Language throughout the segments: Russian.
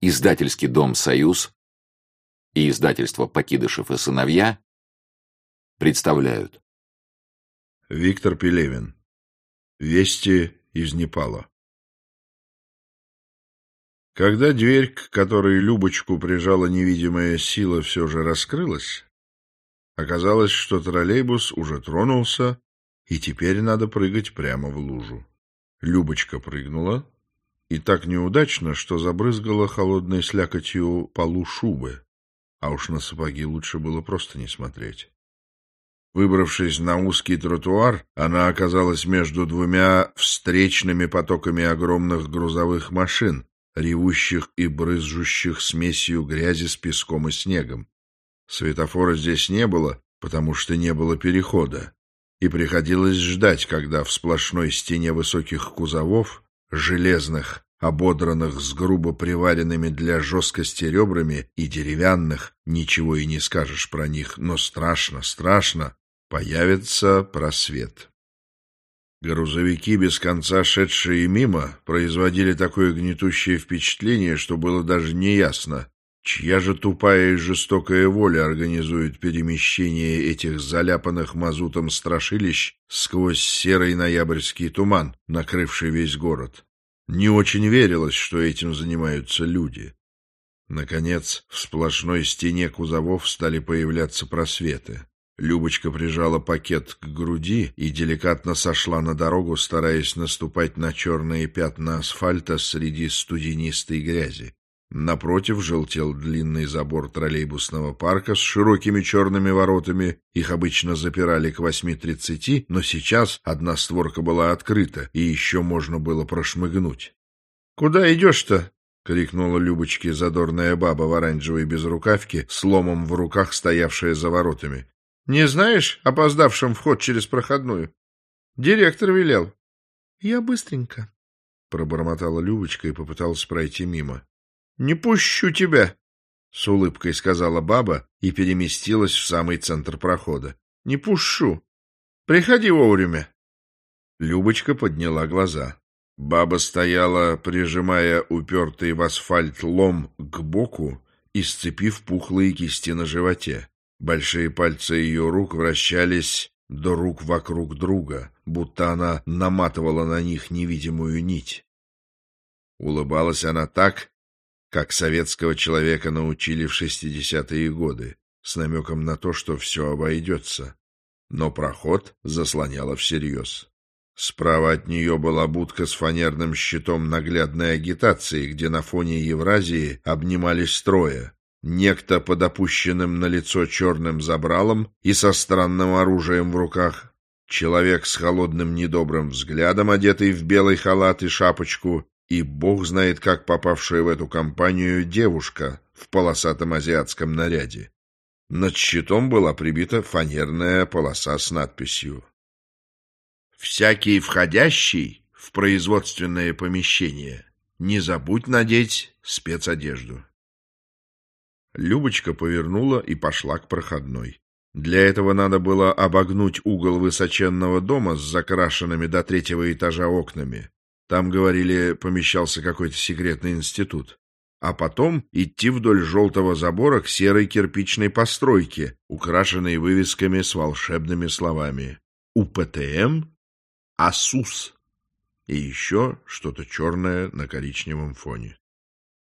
издательский дом «Союз» и издательство «Покидышев и сыновья» представляют. Виктор Пелевин. Вести из Непала. Когда дверь, к которой Любочку прижала невидимая сила, все же раскрылась, оказалось, что троллейбус уже тронулся, и теперь надо прыгать прямо в лужу. Любочка прыгнула, и так неудачно, что забрызгала холодной слякотью полу шубы, а уж на сапоги лучше было просто не смотреть. Выбравшись на узкий тротуар, она оказалась между двумя встречными потоками огромных грузовых машин, ревущих и брызжущих смесью грязи с песком и снегом. Светофора здесь не было, потому что не было перехода, и приходилось ждать, когда в сплошной стене высоких кузовов железных, ободранных с грубо приваренными для жесткости ребрами и деревянных, ничего и не скажешь про них, но страшно, страшно, появится просвет. Грузовики, без конца шедшие мимо, производили такое гнетущее впечатление, что было даже неясно, чья же тупая и жестокая воля организует перемещение этих заляпанных мазутом страшилищ сквозь серый ноябрьский туман, накрывший весь город. Не очень верилось, что этим занимаются люди. Наконец, в сплошной стене кузовов стали появляться просветы. Любочка прижала пакет к груди и деликатно сошла на дорогу, стараясь наступать на черные пятна асфальта среди студенистой грязи. Напротив желтел длинный забор троллейбусного парка с широкими черными воротами. Их обычно запирали к восьми тридцати, но сейчас одна створка была открыта, и еще можно было прошмыгнуть. — Куда идешь-то? — крикнула Любочке задорная баба в оранжевой безрукавке, с ломом в руках, стоявшая за воротами. — Не знаешь, опоздавшим вход через проходную? Директор велел. — Я быстренько, — пробормотала Любочка и попыталась пройти мимо. Не пущу тебя, — с улыбкой сказала баба и переместилась в самый центр прохода. — Не пущу. Приходи вовремя. Любочка подняла глаза. Баба стояла, прижимая упертый в асфальт лом к боку и сцепив пухлые кисти на животе. Большие пальцы ее рук вращались до рук вокруг друга, будто она наматывала на них невидимую нить. Улыбалась она так, как советского человека научили в шестидесятые годы, с намеком на то, что все обойдется. Но проход заслоняло всерьез. Справа от нее была будка с фанерным щитом наглядной агитации, где на фоне Евразии обнимались строя. Некто под опущенным на лицо черным забралом и со странным оружием в руках, человек с холодным недобрым взглядом, одетый в белый халат и шапочку, и бог знает, как попавшая в эту компанию девушка в полосатом азиатском наряде. Над щитом была прибита фанерная полоса с надписью «Всякий входящий в производственное помещение, не забудь надеть спецодежду». Любочка повернула и пошла к проходной. Для этого надо было обогнуть угол высоченного дома с закрашенными до третьего этажа окнами, там, говорили, помещался какой-то секретный институт. А потом идти вдоль желтого забора к серой кирпичной постройке, украшенной вывесками с волшебными словами. УПТМ, АСУС и еще что-то черное на коричневом фоне.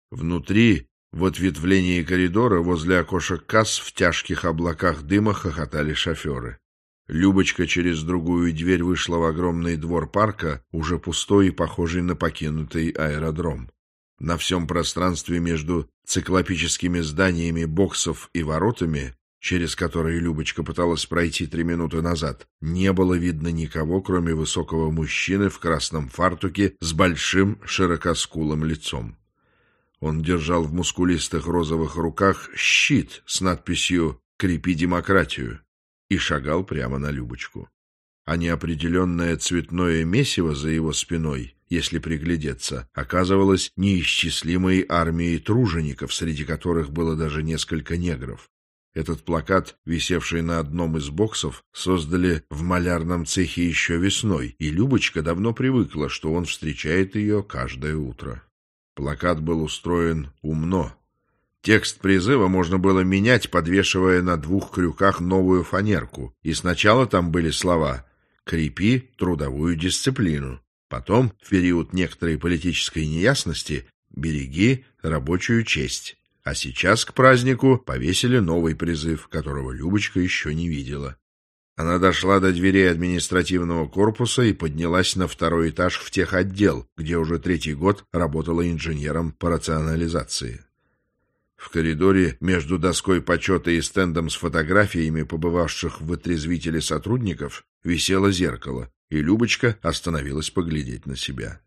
Внутри, в ответвлении коридора, возле окошек касс, в тяжких облаках дыма хохотали шоферы. Любочка через другую дверь вышла в огромный двор парка, уже пустой и похожий на покинутый аэродром. На всем пространстве между циклопическими зданиями боксов и воротами, через которые Любочка пыталась пройти три минуты назад, не было видно никого, кроме высокого мужчины в красном фартуке с большим широкоскулым лицом. Он держал в мускулистых розовых руках щит с надписью «Крепи демократию» и шагал прямо на Любочку. А неопределенное цветное месиво за его спиной, если приглядеться, оказывалось неисчислимой армией тружеников, среди которых было даже несколько негров. Этот плакат, висевший на одном из боксов, создали в малярном цехе еще весной, и Любочка давно привыкла, что он встречает ее каждое утро. Плакат был устроен умно. Текст призыва можно было менять, подвешивая на двух крюках новую фанерку, и сначала там были слова «Крепи трудовую дисциплину». Потом, в период некоторой политической неясности, «Береги рабочую честь». А сейчас к празднику повесили новый призыв, которого Любочка еще не видела. Она дошла до дверей административного корпуса и поднялась на второй этаж в техотдел, где уже третий год работала инженером по рационализации. В коридоре между доской почета и стендом с фотографиями побывавших в отрезвителе сотрудников висело зеркало, и Любочка остановилась поглядеть на себя.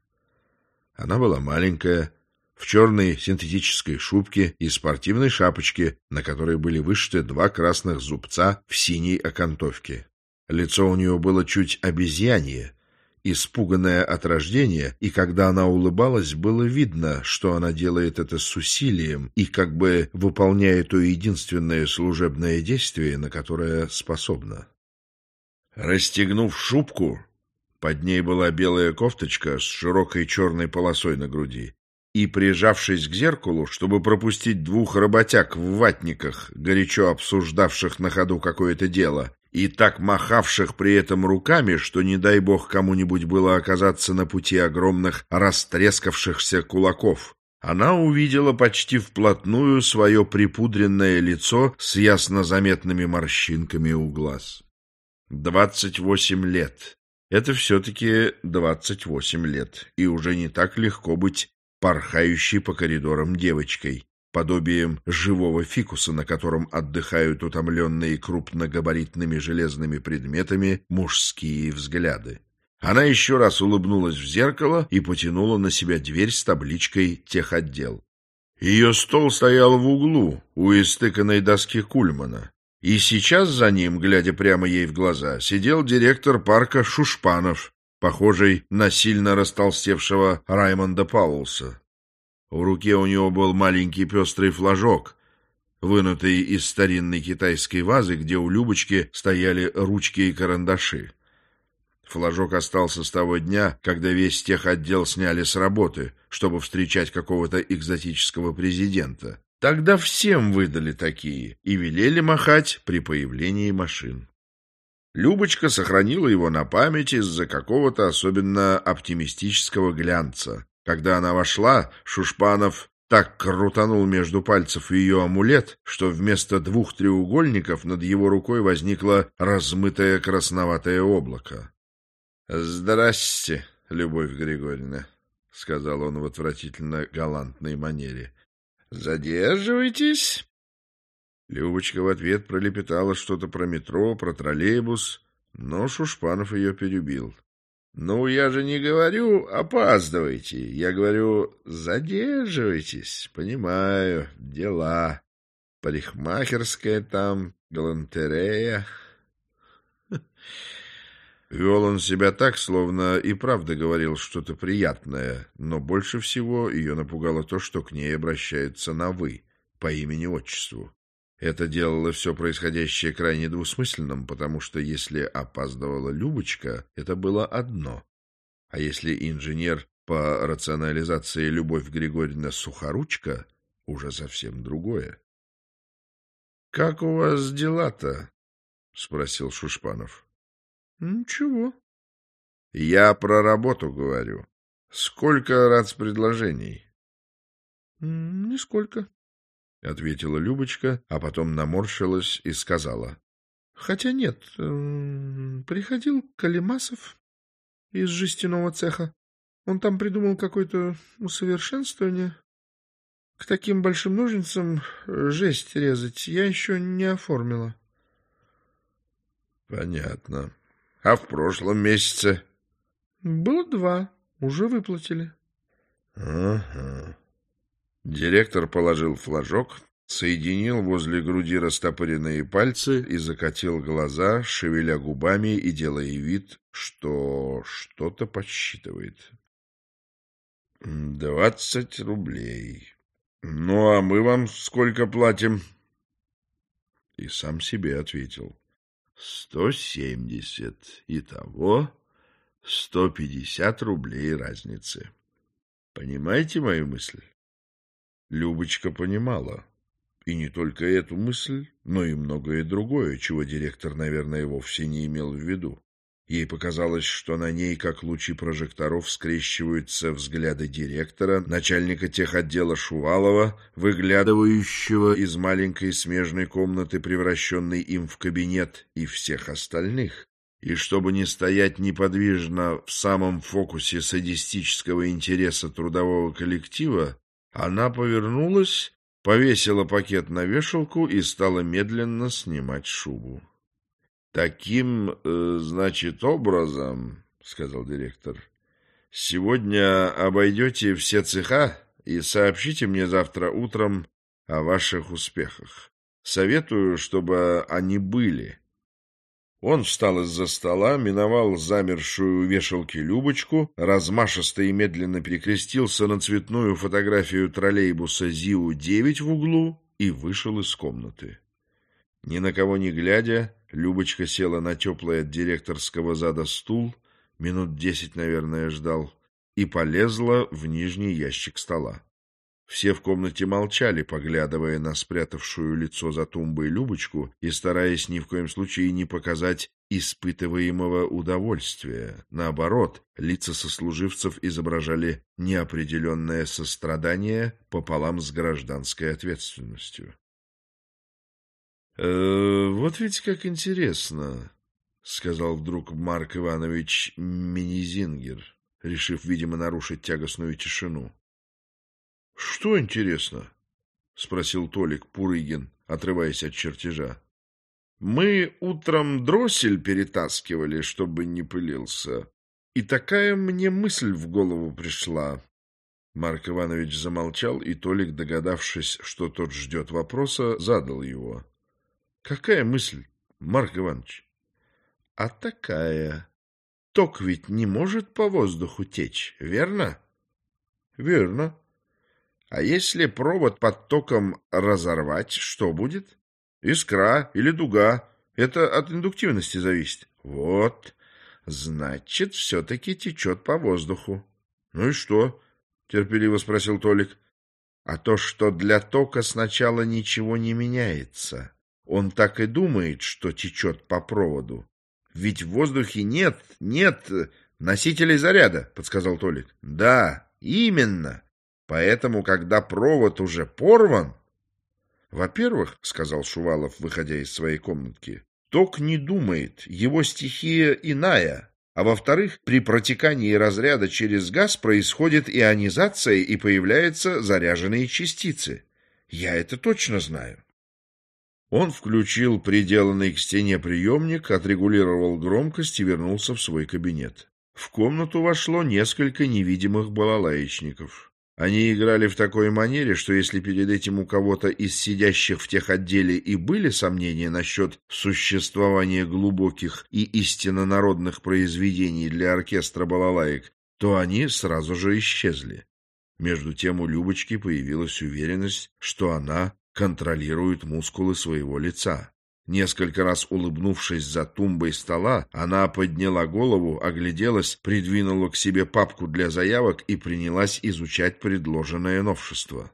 Она была маленькая, в черной синтетической шубке и спортивной шапочке, на которой были вышиты два красных зубца в синей окантовке. Лицо у нее было чуть обезьянье, испуганное от рождения, и когда она улыбалась, было видно, что она делает это с усилием и как бы выполняет то единственное служебное действие, на которое способна. Расстегнув шубку, под ней была белая кофточка с широкой черной полосой на груди, и, прижавшись к зеркалу, чтобы пропустить двух работяг в ватниках, горячо обсуждавших на ходу какое-то дело, и так махавших при этом руками, что не дай бог кому-нибудь было оказаться на пути огромных растрескавшихся кулаков, она увидела почти вплотную свое припудренное лицо с ясно заметными морщинками у глаз. Двадцать восемь лет. Это все-таки двадцать восемь лет, и уже не так легко быть порхающей по коридорам девочкой, подобием живого фикуса, на котором отдыхают утомленные крупногабаритными железными предметами мужские взгляды. Она еще раз улыбнулась в зеркало и потянула на себя дверь с табличкой «Техотдел». Ее стол стоял в углу у истыканной доски Кульмана, и сейчас за ним, глядя прямо ей в глаза, сидел директор парка Шушпанов, похожий на сильно растолстевшего Раймонда Паулса. В руке у него был маленький пестрый флажок, вынутый из старинной китайской вазы, где у Любочки стояли ручки и карандаши. Флажок остался с того дня, когда весь тех отдел сняли с работы, чтобы встречать какого-то экзотического президента. Тогда всем выдали такие и велели махать при появлении машин. Любочка сохранила его на память из-за какого-то особенно оптимистического глянца. Когда она вошла, Шушпанов так крутанул между пальцев ее амулет, что вместо двух треугольников над его рукой возникло размытое красноватое облако. — Здрасте, Любовь Григорьевна, — сказал он в отвратительно галантной манере. — Задерживайтесь. Любочка в ответ пролепетала что-то про метро, про троллейбус, но Шушпанов ее перебил. — Ну, я же не говорю «опаздывайте», я говорю «задерживайтесь». Понимаю, дела. Парикмахерская там, галантерея. Вел он себя так, словно и правда говорил что-то приятное, но больше всего ее напугало то, что к ней обращаются на «вы» по имени-отчеству. Это делало все происходящее крайне двусмысленным, потому что если опаздывала Любочка, это было одно. А если инженер по рационализации Любовь Григорьевна Сухоручка, уже совсем другое. — Как у вас дела-то? — спросил Шушпанов. — Ничего. — Я про работу говорю. Сколько раз предложений? — Нисколько. — ответила Любочка, а потом наморщилась и сказала. — Хотя нет, эм, приходил Калимасов из жестяного цеха. Он там придумал какое-то усовершенствование. К таким большим ножницам жесть резать я еще не оформила. — Понятно. А в прошлом месяце? — Было два. Уже выплатили. — Ага. Директор положил флажок, соединил возле груди растопыренные пальцы и закатил глаза, шевеля губами и делая вид, что что-то подсчитывает. «Двадцать рублей. Ну, а мы вам сколько платим?» И сам себе ответил. «Сто семьдесят. Итого сто пятьдесят рублей разницы». Понимаете мою мысль? Любочка понимала. И не только эту мысль, но и многое другое, чего директор, наверное, вовсе не имел в виду. Ей показалось, что на ней, как лучи прожекторов, скрещиваются взгляды директора, начальника техотдела Шувалова, выглядывающего из маленькой смежной комнаты, превращенной им в кабинет, и всех остальных. И чтобы не стоять неподвижно в самом фокусе садистического интереса трудового коллектива, она повернулась, повесила пакет на вешалку и стала медленно снимать шубу. Таким, э, значит, образом, сказал директор, сегодня обойдете все цеха и сообщите мне завтра утром о ваших успехах. Советую, чтобы они были. Он встал из-за стола, миновал замершую вешалки Любочку, размашисто и медленно перекрестился на цветную фотографию троллейбуса ЗИУ-9 в углу и вышел из комнаты. Ни на кого не глядя, Любочка села на теплый от директорского зада стул, минут десять, наверное, ждал, и полезла в нижний ящик стола. Все в комнате молчали, поглядывая на спрятавшую лицо за тумбой Любочку и стараясь ни в коем случае не показать испытываемого удовольствия. Наоборот, лица сослуживцев изображали неопределенное сострадание пополам с гражданской ответственностью. «Э, «Вот ведь как интересно», — сказал вдруг Марк Иванович Минизингер, решив, видимо, нарушить тягостную тишину. «Что интересно?» — спросил Толик Пурыгин, отрываясь от чертежа. «Мы утром дроссель перетаскивали, чтобы не пылился, и такая мне мысль в голову пришла». Марк Иванович замолчал, и Толик, догадавшись, что тот ждет вопроса, задал его. Какая мысль, Марк Иванович? А такая. Ток ведь не может по воздуху течь, верно? Верно. А если провод под током разорвать, что будет? Искра или дуга. Это от индуктивности зависит. Вот. Значит, все-таки течет по воздуху. Ну и что? Терпеливо спросил Толик. А то, что для тока сначала ничего не меняется. Он так и думает, что течет по проводу. Ведь в воздухе нет, нет носителей заряда, подсказал Толик. Да, именно. Поэтому, когда провод уже порван... Во-первых, сказал Шувалов, выходя из своей комнатки, ток не думает, его стихия иная. А во-вторых, при протекании разряда через газ происходит ионизация и появляются заряженные частицы. Я это точно знаю. Он включил приделанный к стене приемник, отрегулировал громкость и вернулся в свой кабинет. В комнату вошло несколько невидимых балалаечников. Они играли в такой манере, что если перед этим у кого-то из сидящих в тех отделе и были сомнения насчет существования глубоких и истинно народных произведений для оркестра балалаек, то они сразу же исчезли. Между тем у Любочки появилась уверенность, что она контролирует мускулы своего лица. Несколько раз улыбнувшись за тумбой стола, она подняла голову, огляделась, придвинула к себе папку для заявок и принялась изучать предложенное новшество.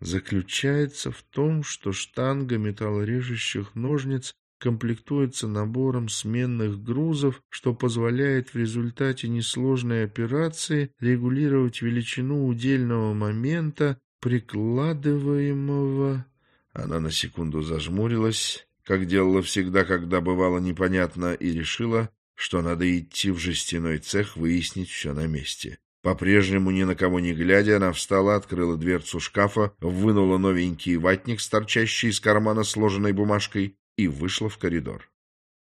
Заключается в том, что штанга металлорежущих ножниц комплектуется набором сменных грузов, что позволяет в результате несложной операции регулировать величину удельного момента прикладываемого... Она на секунду зажмурилась, как делала всегда, когда бывало непонятно, и решила, что надо идти в жестяной цех выяснить все на месте. По-прежнему, ни на кого не глядя, она встала, открыла дверцу шкафа, вынула новенький ватник, торчащий из кармана сложенной бумажкой, и вышла в коридор.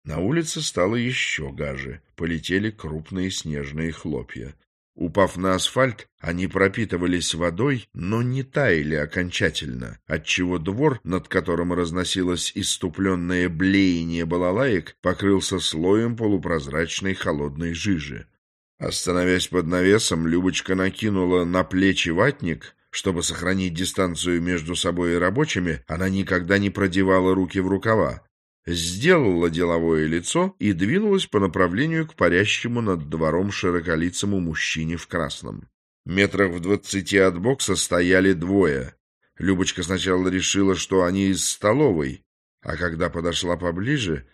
На улице стало еще гаже, полетели крупные снежные хлопья. Упав на асфальт, они пропитывались водой, но не таяли окончательно, отчего двор, над которым разносилось иступленное блеяние балалаек, покрылся слоем полупрозрачной холодной жижи. Остановясь под навесом, Любочка накинула на плечи ватник. Чтобы сохранить дистанцию между собой и рабочими, она никогда не продевала руки в рукава сделала деловое лицо и двинулась по направлению к парящему над двором широколицому мужчине в красном. Метрах в двадцати от бокса стояли двое. Любочка сначала решила, что они из столовой, а когда подошла поближе,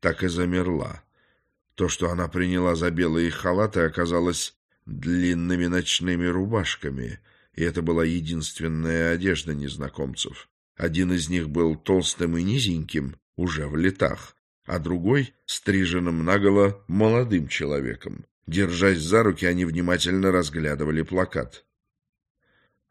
так и замерла. То, что она приняла за белые халаты, оказалось длинными ночными рубашками, и это была единственная одежда незнакомцев. Один из них был толстым и низеньким, уже в летах, а другой — стриженным наголо молодым человеком. Держась за руки, они внимательно разглядывали плакат.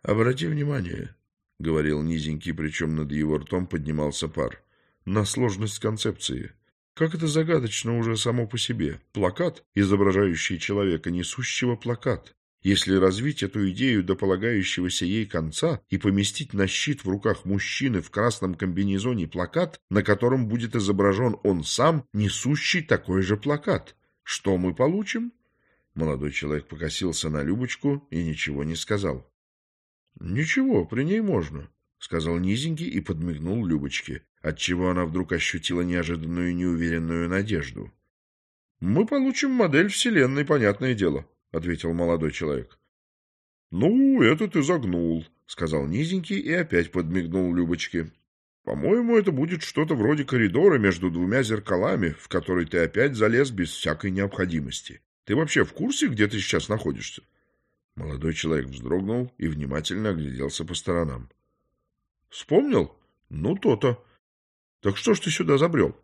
«Обрати внимание», — говорил низенький, причем над его ртом поднимался пар, — «на сложность концепции». Как это загадочно уже само по себе. Плакат, изображающий человека, несущего плакат. Если развить эту идею до полагающегося ей конца и поместить на щит в руках мужчины в красном комбинезоне плакат, на котором будет изображен он сам, несущий такой же плакат, что мы получим? Молодой человек покосился на Любочку и ничего не сказал. — Ничего, при ней можно, — сказал низенький и подмигнул Любочке отчего она вдруг ощутила неожиданную неуверенную надежду. «Мы получим модель Вселенной, понятное дело», — ответил молодой человек. «Ну, это ты загнул», — сказал низенький и опять подмигнул Любочке. «По-моему, это будет что-то вроде коридора между двумя зеркалами, в который ты опять залез без всякой необходимости. Ты вообще в курсе, где ты сейчас находишься?» Молодой человек вздрогнул и внимательно огляделся по сторонам. «Вспомнил? Ну, то-то. Так что ж ты сюда забрел?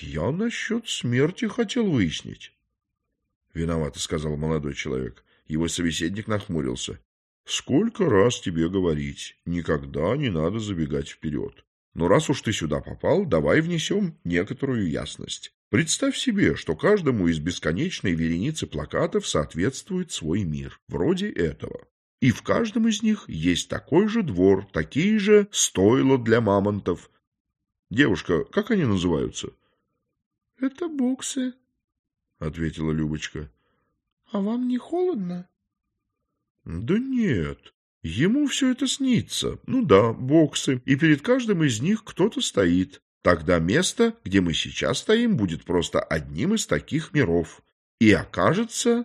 Я насчет смерти хотел выяснить. Виновато, сказал молодой человек. Его собеседник нахмурился. Сколько раз тебе говорить, никогда не надо забегать вперед. Но раз уж ты сюда попал, давай внесем некоторую ясность. Представь себе, что каждому из бесконечной вереницы плакатов соответствует свой мир, вроде этого. И в каждом из них есть такой же двор, такие же стойла для мамонтов, Девушка, как они называются? — Это боксы, — ответила Любочка. — А вам не холодно? — Да нет, ему все это снится. Ну да, боксы, и перед каждым из них кто-то стоит. Тогда место, где мы сейчас стоим, будет просто одним из таких миров. И окажется...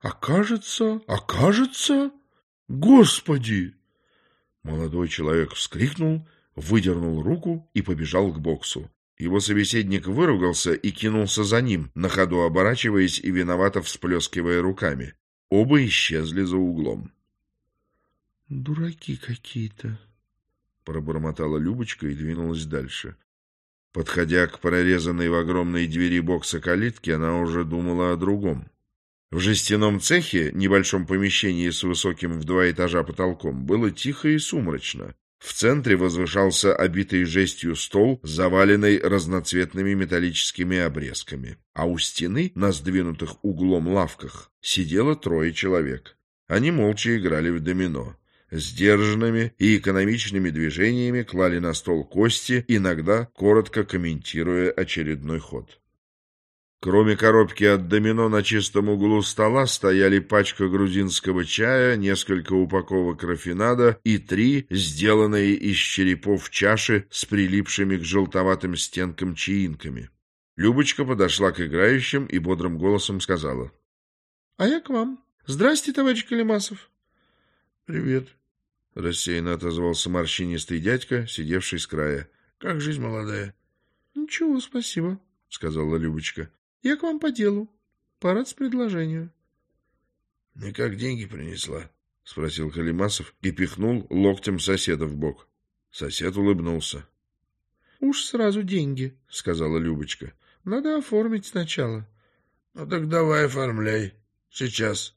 Окажется... Окажется... Господи! Молодой человек вскрикнул выдернул руку и побежал к боксу. Его собеседник выругался и кинулся за ним, на ходу оборачиваясь и виновато всплескивая руками. Оба исчезли за углом. — Дураки какие-то, — пробормотала Любочка и двинулась дальше. Подходя к прорезанной в огромной двери бокса калитки, она уже думала о другом. В жестяном цехе, небольшом помещении с высоким в два этажа потолком, было тихо и сумрачно. В центре возвышался обитый жестью стол, заваленный разноцветными металлическими обрезками, а у стены, на сдвинутых углом лавках, сидело трое человек. Они молча играли в домино. Сдержанными и экономичными движениями клали на стол кости, иногда коротко комментируя очередной ход. Кроме коробки от домино на чистом углу стола стояли пачка грузинского чая, несколько упаковок рафинада и три, сделанные из черепов чаши с прилипшими к желтоватым стенкам чаинками. Любочка подошла к играющим и бодрым голосом сказала. — А я к вам. Здрасте, товарищ Калимасов. — Привет, — рассеянно отозвался морщинистый дядька, сидевший с края. — Как жизнь молодая? — Ничего, спасибо, — сказала Любочка. Я к вам по делу. По предложению. — Ну как деньги принесла? — спросил Калимасов и пихнул локтем соседа в бок. Сосед улыбнулся. — Уж сразу деньги, — сказала Любочка. — Надо оформить сначала. — Ну так давай оформляй. Сейчас.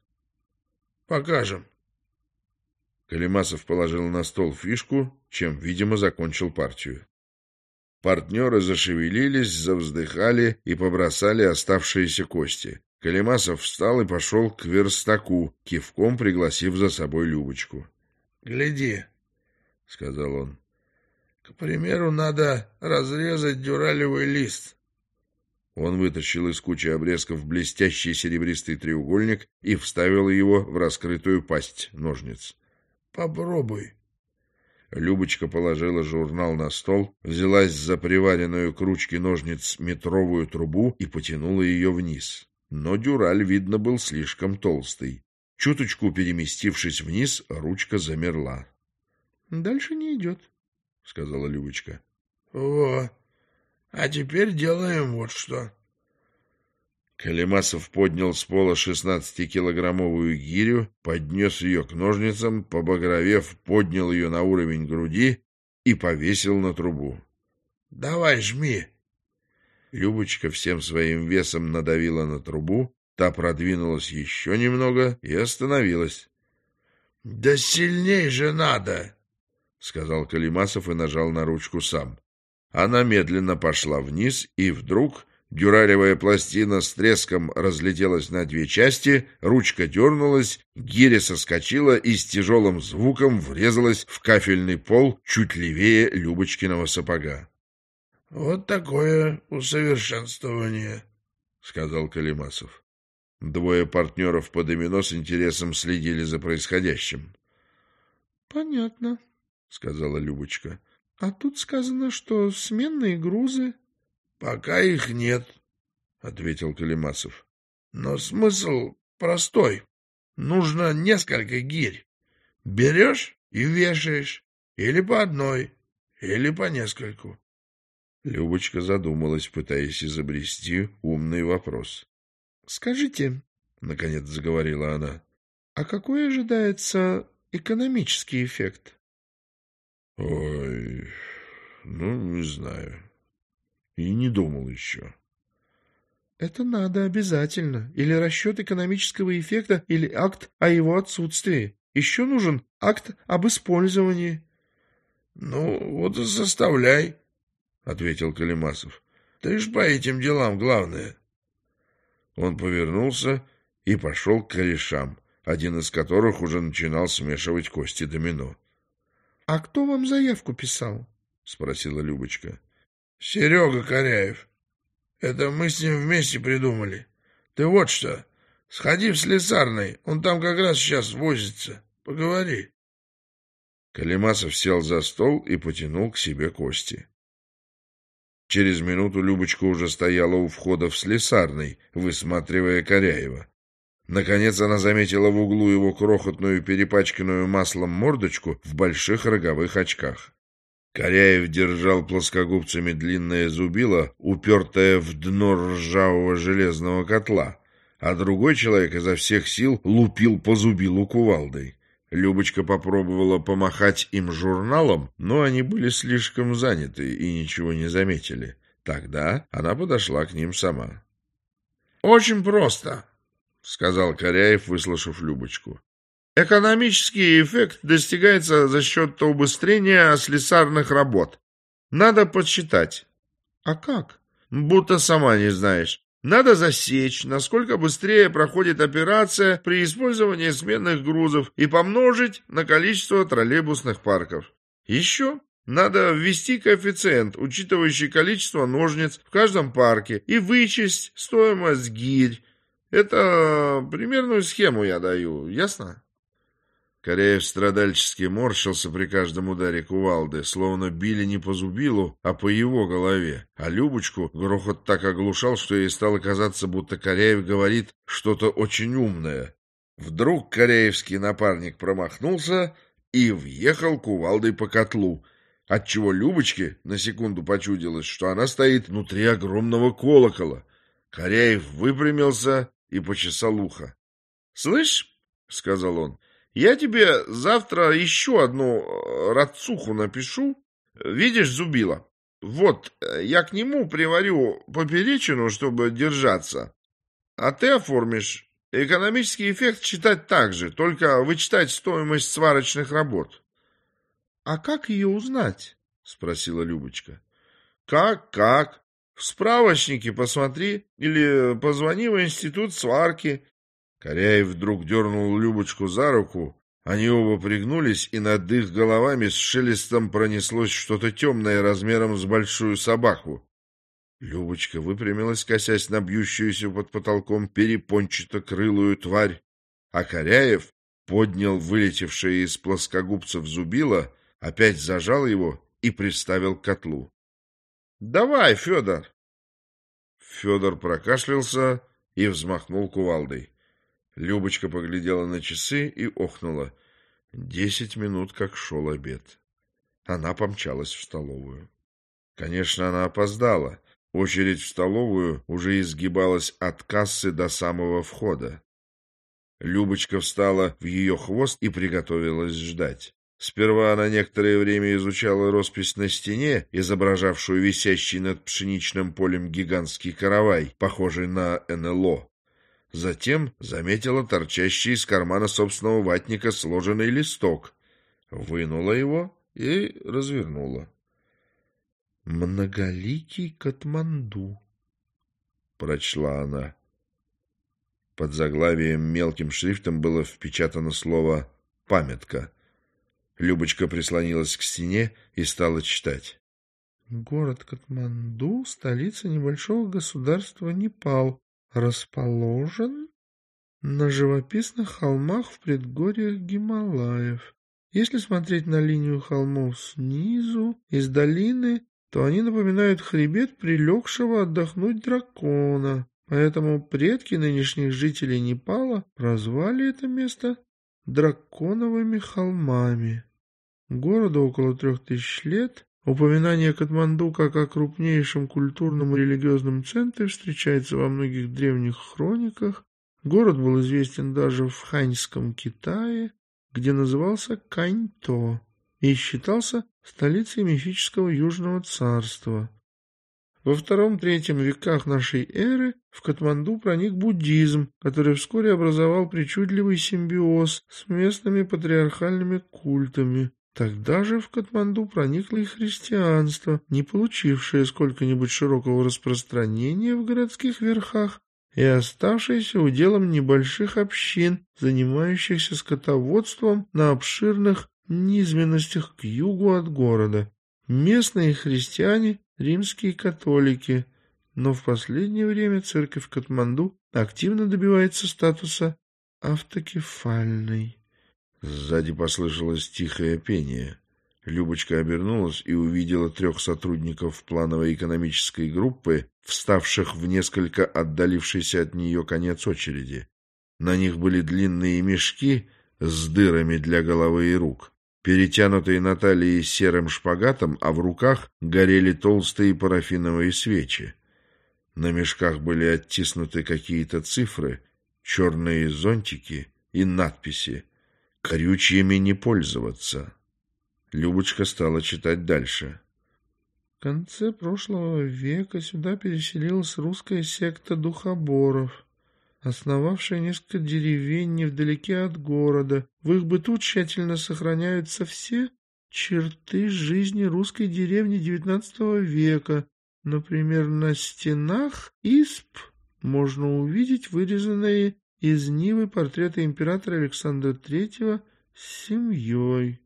Покажем. Калимасов положил на стол фишку, чем, видимо, закончил партию. Партнеры зашевелились, завздыхали и побросали оставшиеся кости. Калимасов встал и пошел к верстаку, кивком пригласив за собой Любочку. — Гляди, — сказал он. — К примеру, надо разрезать дюралевый лист. Он вытащил из кучи обрезков блестящий серебристый треугольник и вставил его в раскрытую пасть ножниц. — Попробуй. Любочка положила журнал на стол, взялась за приваренную к ручке ножниц метровую трубу и потянула ее вниз. Но дюраль, видно, был слишком толстый. Чуточку переместившись вниз, ручка замерла. — Дальше не идет, — сказала Любочка. — О, а теперь делаем вот что. Калимасов поднял с пола шестнадцатикилограммовую гирю, поднес ее к ножницам, побагровев, поднял ее на уровень груди и повесил на трубу. — Давай, жми. Любочка всем своим весом надавила на трубу, та продвинулась еще немного и остановилась. — Да сильней же надо! — сказал Калимасов и нажал на ручку сам. Она медленно пошла вниз, и вдруг дюралевая пластина с треском разлетелась на две части, ручка дернулась, гиря соскочила и с тяжелым звуком врезалась в кафельный пол чуть левее Любочкиного сапога. — Вот такое усовершенствование, — сказал Калимасов. Двое партнеров по домино с интересом следили за происходящим. — Понятно, — сказала Любочка. — А тут сказано, что сменные грузы. — Пока их нет, — ответил Калимасов. — Но смысл простой. Нужно несколько гирь. Берешь и вешаешь. Или по одной, или по нескольку. Любочка задумалась, пытаясь изобрести умный вопрос. — Скажите, — наконец заговорила она, — а какой ожидается экономический эффект? — Ой, ну, не знаю. И не думал еще. — Это надо обязательно. Или расчет экономического эффекта, или акт о его отсутствии. Еще нужен акт об использовании. — Ну, вот и составляй, — ответил Калимасов. — Ты ж по этим делам главное. Он повернулся и пошел к корешам, один из которых уже начинал смешивать кости домино. — А кто вам заявку писал? — спросила Любочка. — Серега Коряев. Это мы с ним вместе придумали. Ты вот что, сходи в слесарный, он там как раз сейчас возится. Поговори. Калимасов сел за стол и потянул к себе кости. Через минуту Любочка уже стояла у входа в слесарный, высматривая Коряева. Наконец она заметила в углу его крохотную перепачканную маслом мордочку в больших роговых очках. Коряев держал плоскогубцами длинное зубило, упертое в дно ржавого железного котла, а другой человек изо всех сил лупил по зубилу кувалдой. Любочка попробовала помахать им журналом, но они были слишком заняты и ничего не заметили. Тогда она подошла к ним сама. — Очень просто, — сказал Коряев, выслушав Любочку. Экономический эффект достигается за счет убыстрения слесарных работ. Надо подсчитать. А как? Будто сама не знаешь. Надо засечь, насколько быстрее проходит операция при использовании сменных грузов и помножить на количество троллейбусных парков. Еще надо ввести коэффициент, учитывающий количество ножниц в каждом парке, и вычесть стоимость гирь. Это примерную схему я даю, ясно? Кореев страдальчески морщился при каждом ударе кувалды, словно били не по зубилу, а по его голове. А Любочку грохот так оглушал, что ей стало казаться, будто Кореев говорит что-то очень умное. Вдруг кореевский напарник промахнулся и въехал кувалдой по котлу, отчего Любочке на секунду почудилось, что она стоит внутри огромного колокола. Кореев выпрямился и почесал ухо. — Слышь, — сказал он, — я тебе завтра еще одну э, рацуху напишу. Видишь, зубила? Вот, э, я к нему приварю поперечину, чтобы держаться. А ты оформишь. Экономический эффект читать так же, только вычитать стоимость сварочных работ. — А как ее узнать? — спросила Любочка. — Как, как? В справочнике посмотри или позвони в институт сварки. Коряев вдруг дернул Любочку за руку, они оба пригнулись, и над их головами с шелестом пронеслось что-то темное размером с большую собаку. Любочка выпрямилась, косясь на бьющуюся под потолком перепончато-крылую тварь, а Коряев поднял вылетевшее из плоскогубцев зубило, опять зажал его и приставил к котлу. — Давай, Федор! Федор прокашлялся и взмахнул кувалдой. Любочка поглядела на часы и охнула. Десять минут, как шел обед. Она помчалась в столовую. Конечно, она опоздала. Очередь в столовую уже изгибалась от кассы до самого входа. Любочка встала в ее хвост и приготовилась ждать. Сперва она некоторое время изучала роспись на стене, изображавшую висящий над пшеничным полем гигантский каравай, похожий на НЛО. Затем заметила торчащий из кармана собственного ватника сложенный листок, вынула его и развернула. «Многоликий Катманду», — прочла она. Под заглавием мелким шрифтом было впечатано слово «памятка». Любочка прислонилась к стене и стала читать. Город Катманду, столица небольшого государства Непал, расположен на живописных холмах в предгорьях Гималаев. Если смотреть на линию холмов снизу, из долины, то они напоминают хребет прилегшего отдохнуть дракона. Поэтому предки нынешних жителей Непала прозвали это место Драконовыми холмами. Городу около трех тысяч лет. Упоминание Катманду как о крупнейшем культурном и религиозном центре встречается во многих древних хрониках. Город был известен даже в ханьском Китае, где назывался Каньто и считался столицей мифического Южного царства. Во втором-третьем веках нашей эры в Катманду проник буддизм, который вскоре образовал причудливый симбиоз с местными патриархальными культами. Тогда же в Катманду проникло и христианство, не получившее сколько-нибудь широкого распространения в городских верхах и оставшееся уделом небольших общин, занимающихся скотоводством на обширных низменностях к югу от города. Местные христиане – римские католики, но в последнее время церковь Катманду активно добивается статуса автокефальной. Сзади послышалось тихое пение. Любочка обернулась и увидела трех сотрудников плановой экономической группы, вставших в несколько отдалившийся от нее конец очереди. На них были длинные мешки с дырами для головы и рук, перетянутые на талии серым шпагатом, а в руках горели толстые парафиновые свечи. На мешках были оттиснуты какие-то цифры, черные зонтики и надписи Крючьями не пользоваться. Любочка стала читать дальше. В конце прошлого века сюда переселилась русская секта духоборов, основавшая несколько деревень невдалеке от города. В их быту тщательно сохраняются все черты жизни русской деревни XIX века. Например, на стенах исп можно увидеть вырезанные из Нивы портреты императора Александра III с семьей.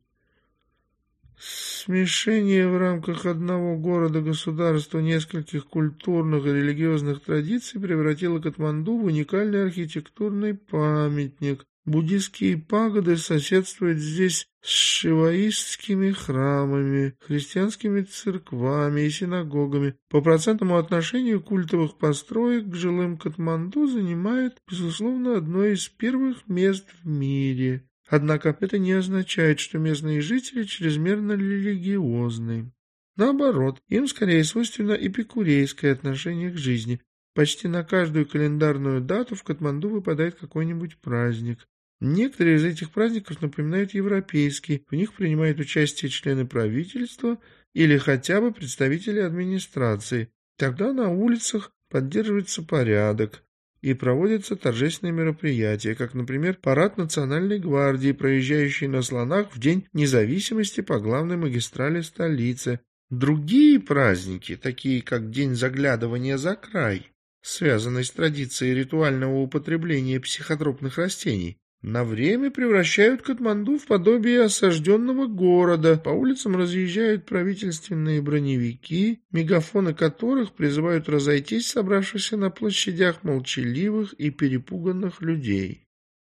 Смешение в рамках одного города-государства нескольких культурных и религиозных традиций превратило Катманду в уникальный архитектурный памятник. Буддистские пагоды соседствуют здесь с шиваистскими храмами, христианскими церквами и синагогами. По процентному отношению культовых построек к жилым Катманду занимает, безусловно, одно из первых мест в мире. Однако это не означает, что местные жители чрезмерно религиозны. Наоборот, им скорее свойственно эпикурейское отношение к жизни. Почти на каждую календарную дату в Катманду выпадает какой-нибудь праздник. Некоторые из этих праздников напоминают европейские, в них принимают участие члены правительства или хотя бы представители администрации. Тогда на улицах поддерживается порядок и проводятся торжественные мероприятия, как, например, парад Национальной гвардии, проезжающий на слонах в День независимости по главной магистрали столицы. Другие праздники, такие как День заглядывания за край, связанный с традицией ритуального употребления психотропных растений, на время превращают Катманду в подобие осажденного города. По улицам разъезжают правительственные броневики, мегафоны которых призывают разойтись собравшихся на площадях молчаливых и перепуганных людей.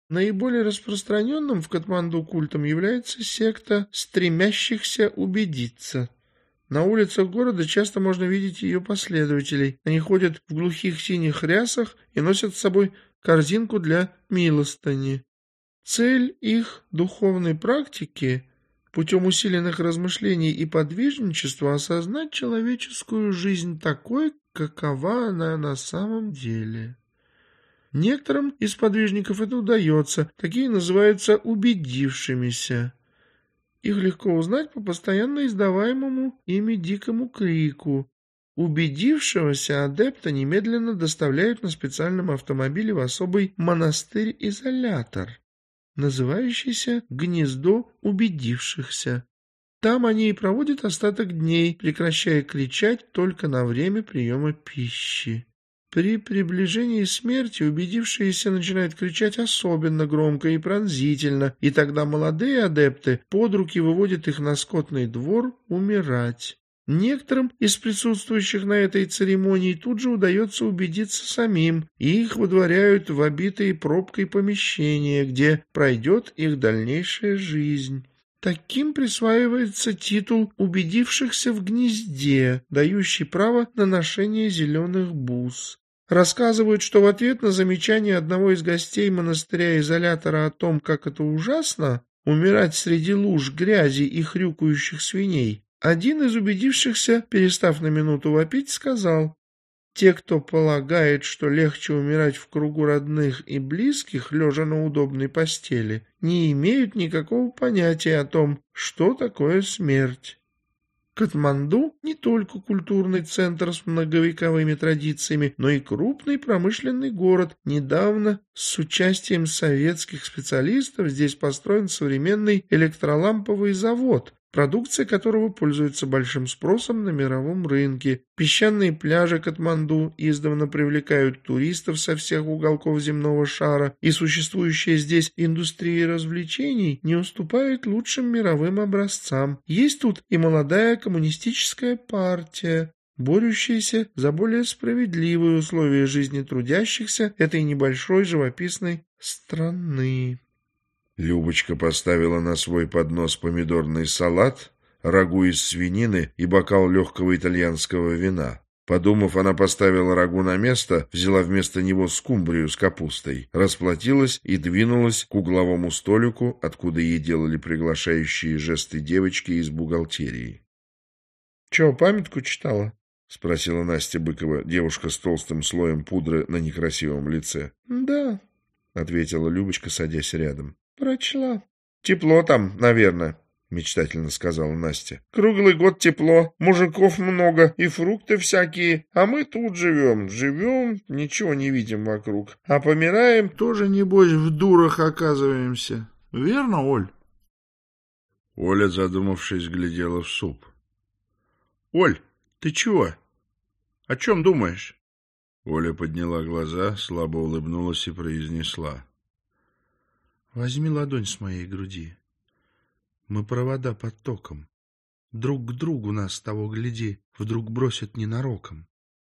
Наиболее распространенным в Катманду культом является секта стремящихся убедиться. На улицах города часто можно видеть ее последователей. Они ходят в глухих синих рясах и носят с собой корзинку для милостыни. Цель их духовной практики путем усиленных размышлений и подвижничества осознать человеческую жизнь такой, какова она на самом деле. Некоторым из подвижников это удается, такие называются убедившимися. Их легко узнать по постоянно издаваемому ими дикому крику. Убедившегося адепта немедленно доставляют на специальном автомобиле в особый монастырь-изолятор, называющийся «Гнездо убедившихся». Там они и проводят остаток дней, прекращая кричать только на время приема пищи. При приближении смерти убедившиеся начинают кричать особенно громко и пронзительно, и тогда молодые адепты под руки выводят их на скотный двор умирать. Некоторым из присутствующих на этой церемонии тут же удается убедиться самим, и их выдворяют в обитые пробкой помещения, где пройдет их дальнейшая жизнь. Таким присваивается титул убедившихся в гнезде, дающий право на ношение зеленых бус. Рассказывают, что в ответ на замечание одного из гостей монастыря-изолятора о том, как это ужасно, умирать среди луж грязи и хрюкающих свиней, один из убедившихся, перестав на минуту вопить, сказал, те, кто полагает, что легче умирать в кругу родных и близких, лежа на удобной постели, не имеют никакого понятия о том, что такое смерть. Катманду не только культурный центр с многовековыми традициями, но и крупный промышленный город. Недавно с участием советских специалистов здесь построен современный электроламповый завод, продукция которого пользуется большим спросом на мировом рынке. Песчаные пляжи Катманду издавна привлекают туристов со всех уголков земного шара, и существующая здесь индустрия развлечений не уступает лучшим мировым образцам. Есть тут и молодая коммунистическая партия, борющаяся за более справедливые условия жизни трудящихся этой небольшой живописной страны. Любочка поставила на свой поднос помидорный салат, рагу из свинины и бокал легкого итальянского вина. Подумав, она поставила рагу на место, взяла вместо него скумбрию с капустой, расплатилась и двинулась к угловому столику, откуда ей делали приглашающие жесты девочки из бухгалтерии. — Чего, памятку читала? — спросила Настя Быкова, девушка с толстым слоем пудры на некрасивом лице. — Да, — ответила Любочка, садясь рядом. Прочла. Тепло там, наверное, мечтательно сказала Настя. Круглый год тепло, мужиков много и фрукты всякие, а мы тут живем, живем, ничего не видим вокруг. А помираем, тоже, небось, в дурах оказываемся. Верно, Оль? Оля, задумавшись, глядела в суп. — Оль, ты чего? О чем думаешь? Оля подняла глаза, слабо улыбнулась и произнесла. Возьми ладонь с моей груди. Мы провода под током. Друг к другу нас, того гляди, вдруг бросят ненароком.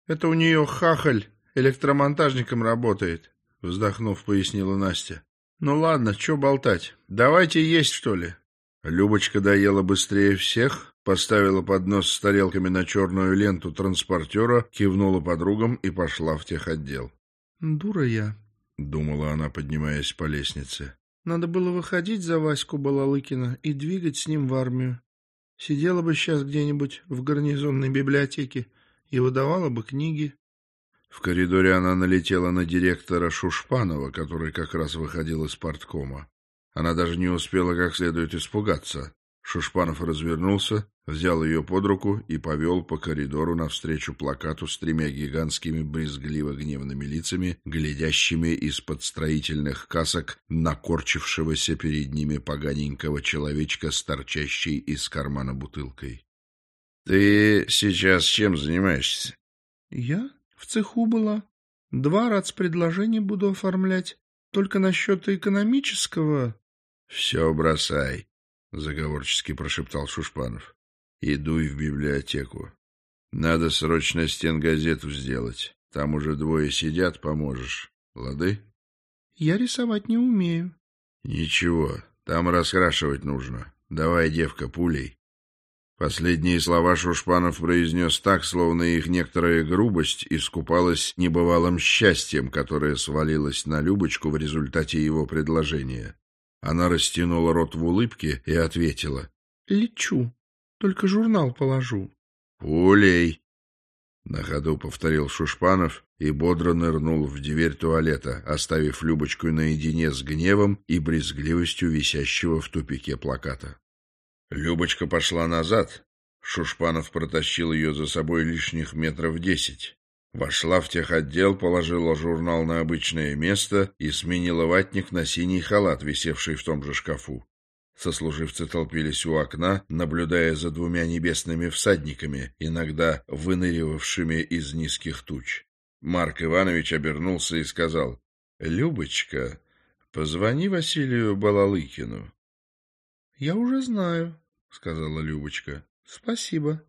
Это у нее хахаль электромонтажником работает, вздохнув, пояснила Настя. Ну ладно, что болтать? Давайте есть, что ли? Любочка доела быстрее всех, поставила поднос с тарелками на черную ленту транспортера, кивнула подругам и пошла в техотдел. «Дура я», — думала она, поднимаясь по лестнице. Надо было выходить за Ваську Балалыкина и двигать с ним в армию. Сидела бы сейчас где-нибудь в гарнизонной библиотеке и выдавала бы книги. В коридоре она налетела на директора Шушпанова, который как раз выходил из парткома. Она даже не успела как следует испугаться. Шушпанов развернулся, взял ее под руку и повел по коридору навстречу плакату с тремя гигантскими брезгливо-гневными лицами, глядящими из-под строительных касок накорчившегося перед ними поганенького человечка с торчащей из кармана бутылкой. — Ты сейчас чем занимаешься? — Я в цеху была. Два предложения буду оформлять. Только насчет экономического... — Все бросай. — заговорчески прошептал Шушпанов. — Идуй в библиотеку. Надо срочно стенгазету сделать. Там уже двое сидят, поможешь. Лады? — Я рисовать не умею. — Ничего, там раскрашивать нужно. Давай, девка, пулей. Последние слова Шушпанов произнес так, словно их некоторая грубость искупалась небывалым счастьем, которое свалилось на Любочку в результате его предложения. Она растянула рот в улыбке и ответила. — Лечу, только журнал положу. — Пулей! — на ходу повторил Шушпанов и бодро нырнул в дверь туалета, оставив Любочку наедине с гневом и брезгливостью висящего в тупике плаката. Любочка пошла назад. Шушпанов протащил ее за собой лишних метров десять. Вошла в техотдел, положила журнал на обычное место и сменила ватник на синий халат, висевший в том же шкафу. Сослуживцы толпились у окна, наблюдая за двумя небесными всадниками, иногда выныривавшими из низких туч. Марк Иванович обернулся и сказал, «Любочка, позвони Василию Балалыкину». «Я уже знаю», — сказала Любочка. — Спасибо.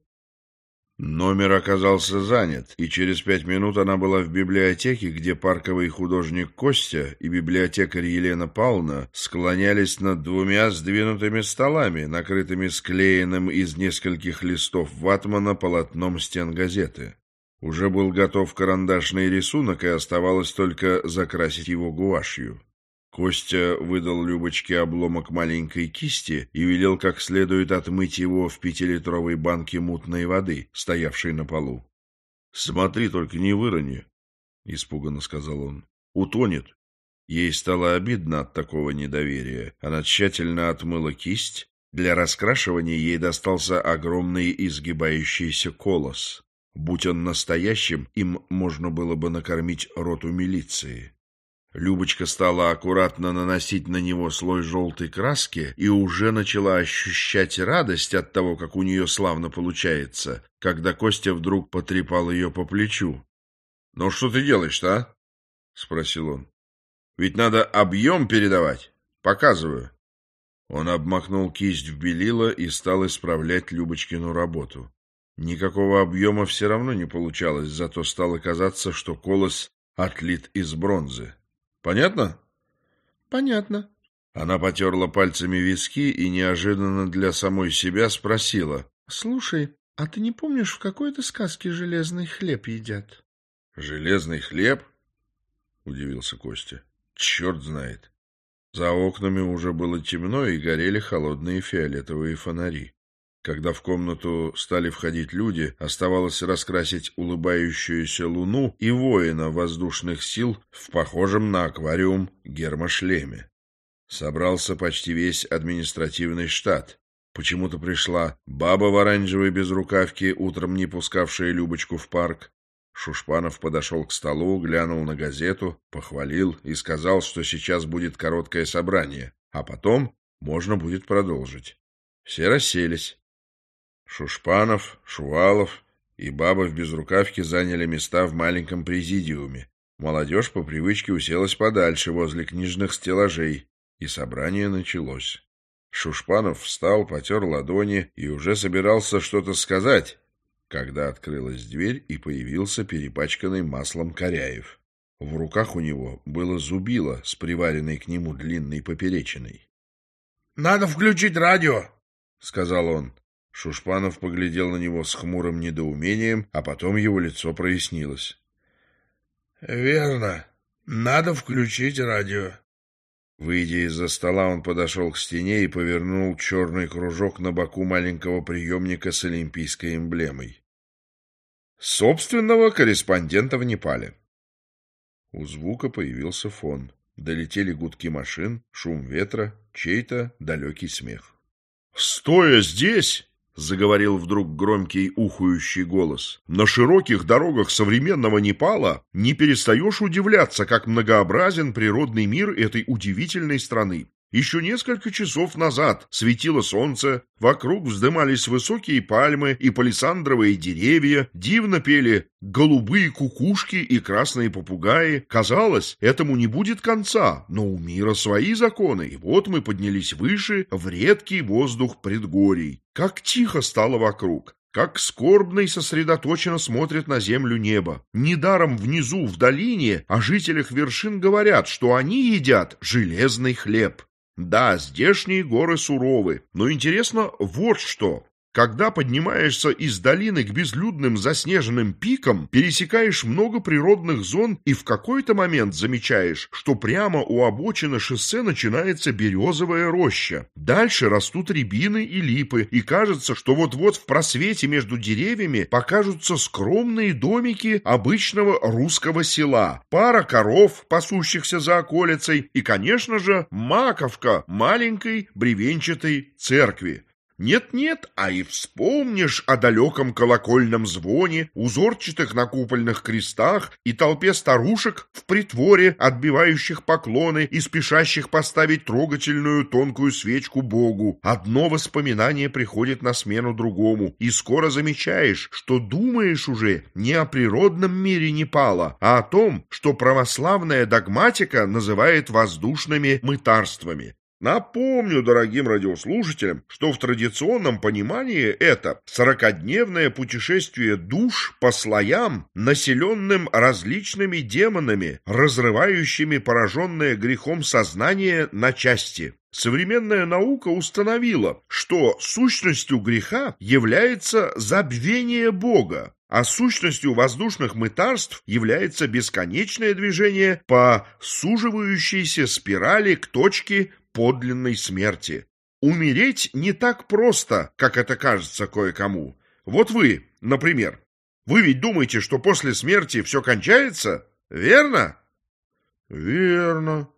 Номер оказался занят, и через пять минут она была в библиотеке, где парковый художник Костя и библиотекарь Елена Павловна склонялись над двумя сдвинутыми столами, накрытыми склеенным из нескольких листов ватмана полотном стен газеты. Уже был готов карандашный рисунок, и оставалось только закрасить его гуашью. Костя выдал Любочке обломок маленькой кисти и велел как следует отмыть его в пятилитровой банке мутной воды, стоявшей на полу. — Смотри, только не вырони, — испуганно сказал он. — Утонет. Ей стало обидно от такого недоверия. Она тщательно отмыла кисть. Для раскрашивания ей достался огромный изгибающийся колос. Будь он настоящим, им можно было бы накормить роту милиции. Любочка стала аккуратно наносить на него слой желтой краски и уже начала ощущать радость от того, как у нее славно получается, когда Костя вдруг потрепал ее по плечу. — Ну что ты делаешь-то, а? — спросил он. — Ведь надо объем передавать. Показываю. Он обмакнул кисть в белило и стал исправлять Любочкину работу. Никакого объема все равно не получалось, зато стало казаться, что колос отлит из бронзы. Понятно? Понятно. Она потерла пальцами виски и неожиданно для самой себя спросила. Слушай, а ты не помнишь, в какой-то сказке железный хлеб едят? Железный хлеб? Удивился Костя. Черт знает. За окнами уже было темно и горели холодные фиолетовые фонари. Когда в комнату стали входить люди, оставалось раскрасить улыбающуюся луну и воина воздушных сил в похожем на аквариум гермошлеме. Собрался почти весь административный штат. Почему-то пришла баба в оранжевой безрукавке, утром не пускавшая Любочку в парк. Шушпанов подошел к столу, глянул на газету, похвалил и сказал, что сейчас будет короткое собрание, а потом можно будет продолжить. Все расселись. Шушпанов, Шувалов и баба в безрукавке заняли места в маленьком президиуме. Молодежь по привычке уселась подальше, возле книжных стеллажей, и собрание началось. Шушпанов встал, потер ладони и уже собирался что-то сказать, когда открылась дверь и появился перепачканный маслом Коряев. В руках у него было зубило с приваренной к нему длинной поперечиной. — Надо включить радио, — сказал он. Шушпанов поглядел на него с хмурым недоумением, а потом его лицо прояснилось. — Верно. Надо включить радио. Выйдя из-за стола, он подошел к стене и повернул черный кружок на боку маленького приемника с олимпийской эмблемой. Собственного корреспондента в Непале. У звука появился фон. Долетели гудки машин, шум ветра, чей-то далекий смех. «Стоя здесь!» — заговорил вдруг громкий ухающий голос. «На широких дорогах современного Непала не перестаешь удивляться, как многообразен природный мир этой удивительной страны. Еще несколько часов назад светило солнце, вокруг вздымались высокие пальмы и палисандровые деревья, дивно пели голубые кукушки и красные попугаи. Казалось, этому не будет конца, но у мира свои законы, и вот мы поднялись выше в редкий воздух предгорий. Как тихо стало вокруг, как скорбно и сосредоточенно смотрит на землю небо. Недаром внизу, в долине, о жителях вершин говорят, что они едят железный хлеб. Да, здешние горы суровы, но интересно вот что. Когда поднимаешься из долины к безлюдным заснеженным пикам, пересекаешь много природных зон и в какой-то момент замечаешь, что прямо у обочины шоссе начинается березовая роща. Дальше растут рябины и липы, и кажется, что вот-вот в просвете между деревьями покажутся скромные домики обычного русского села, пара коров, пасущихся за околицей, и, конечно же, маковка маленькой бревенчатой церкви. Нет-нет, а и вспомнишь о далеком колокольном звоне, узорчатых накупольных крестах и толпе старушек в притворе, отбивающих поклоны и спешащих поставить трогательную тонкую свечку Богу. Одно воспоминание приходит на смену другому, и скоро замечаешь, что думаешь уже не о природном мире Непала, а о том, что православная догматика называет воздушными мытарствами. Напомню дорогим радиослушателям, что в традиционном понимании это сорокадневное путешествие душ по слоям, населенным различными демонами, разрывающими пораженное грехом сознание на части. Современная наука установила, что сущностью греха является забвение Бога, а сущностью воздушных мытарств является бесконечное движение по суживающейся спирали к точке подлинной смерти. Умереть не так просто, как это кажется кое-кому. Вот вы, например, вы ведь думаете, что после смерти все кончается, верно? Верно,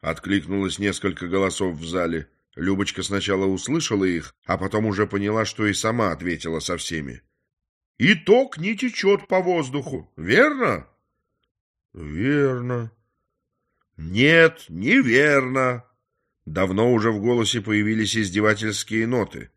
откликнулось несколько голосов в зале. Любочка сначала услышала их, а потом уже поняла, что и сама ответила со всеми. Итог не течет по воздуху, верно? Верно. Нет, неверно. Давно уже в голосе появились издевательские ноты.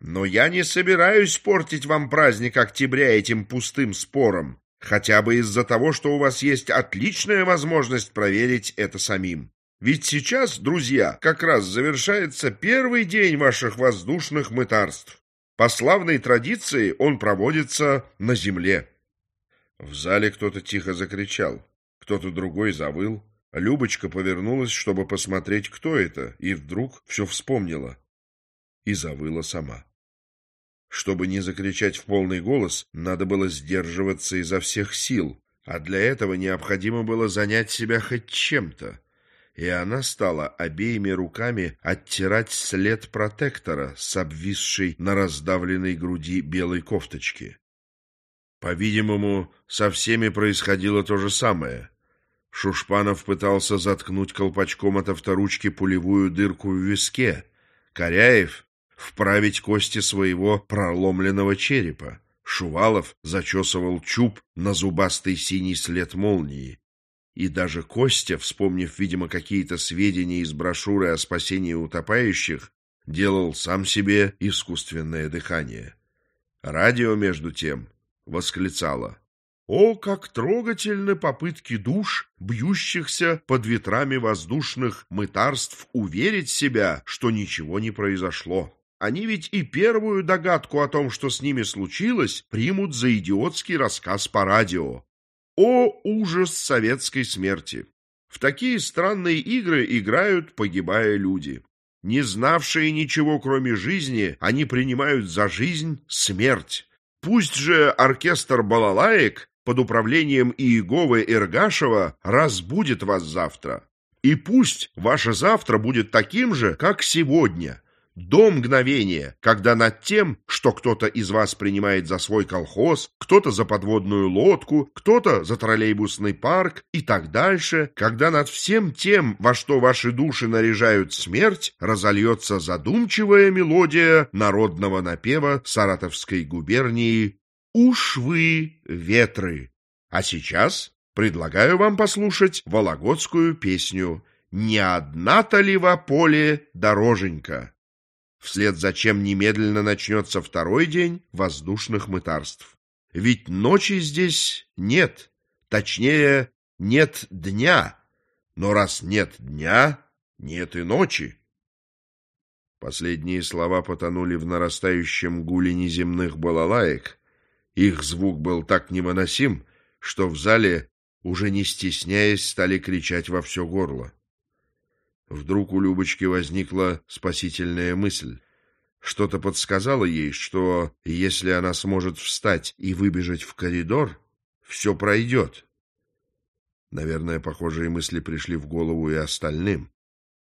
Но я не собираюсь портить вам праздник октября этим пустым спором, хотя бы из-за того, что у вас есть отличная возможность проверить это самим. Ведь сейчас, друзья, как раз завершается первый день ваших воздушных мытарств. По славной традиции он проводится на земле. В зале кто-то тихо закричал, кто-то другой завыл. Любочка повернулась, чтобы посмотреть, кто это, и вдруг все вспомнила. И завыла сама. Чтобы не закричать в полный голос, надо было сдерживаться изо всех сил, а для этого необходимо было занять себя хоть чем-то. И она стала обеими руками оттирать след протектора с обвисшей на раздавленной груди белой кофточки. По-видимому, со всеми происходило то же самое — Шушпанов пытался заткнуть колпачком от авторучки пулевую дырку в виске. Коряев — вправить кости своего проломленного черепа. Шувалов зачесывал чуб на зубастый синий след молнии. И даже Костя, вспомнив, видимо, какие-то сведения из брошюры о спасении утопающих, делал сам себе искусственное дыхание. Радио, между тем, восклицало. О, как трогательны попытки душ, бьющихся под ветрами воздушных мытарств, уверить себя, что ничего не произошло. Они ведь и первую догадку о том, что с ними случилось, примут за идиотский рассказ по радио. О, ужас советской смерти! В такие странные игры играют, погибая люди. Не знавшие ничего, кроме жизни, они принимают за жизнь смерть. Пусть же оркестр балалаек под управлением Иеговы Иргашева разбудит вас завтра. И пусть ваше завтра будет таким же, как сегодня, до мгновения, когда над тем, что кто-то из вас принимает за свой колхоз, кто-то за подводную лодку, кто-то за троллейбусный парк и так дальше, когда над всем тем, во что ваши души наряжают смерть, разольется задумчивая мелодия народного напева Саратовской губернии Уж вы ветры. А сейчас предлагаю вам послушать вологодскую песню «Не одна-то ли во поле дороженька», вслед за чем немедленно начнется второй день воздушных мытарств. Ведь ночи здесь нет, точнее, нет дня, но раз нет дня, нет и ночи. Последние слова потонули в нарастающем гуле неземных балалаек, их звук был так невыносим, что в зале, уже не стесняясь, стали кричать во все горло. Вдруг у Любочки возникла спасительная мысль. Что-то подсказало ей, что если она сможет встать и выбежать в коридор, все пройдет. Наверное, похожие мысли пришли в голову и остальным.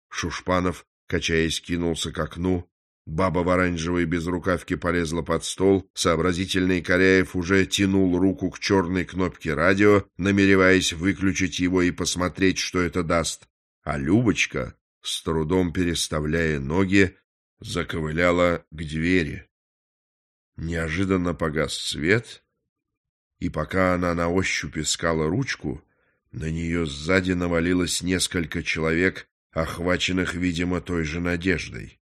Шушпанов, качаясь, кинулся к окну. Баба в оранжевой безрукавке полезла под стол. Сообразительный Коряев уже тянул руку к черной кнопке радио, намереваясь выключить его и посмотреть, что это даст. А Любочка, с трудом переставляя ноги, заковыляла к двери. Неожиданно погас свет, и пока она на ощупь искала ручку, на нее сзади навалилось несколько человек, охваченных, видимо, той же надеждой.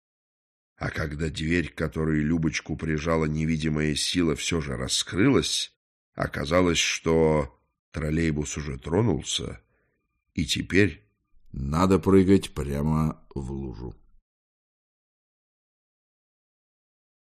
А когда дверь, которой Любочку прижала невидимая сила, все же раскрылась, оказалось, что троллейбус уже тронулся, и теперь надо прыгать прямо в лужу.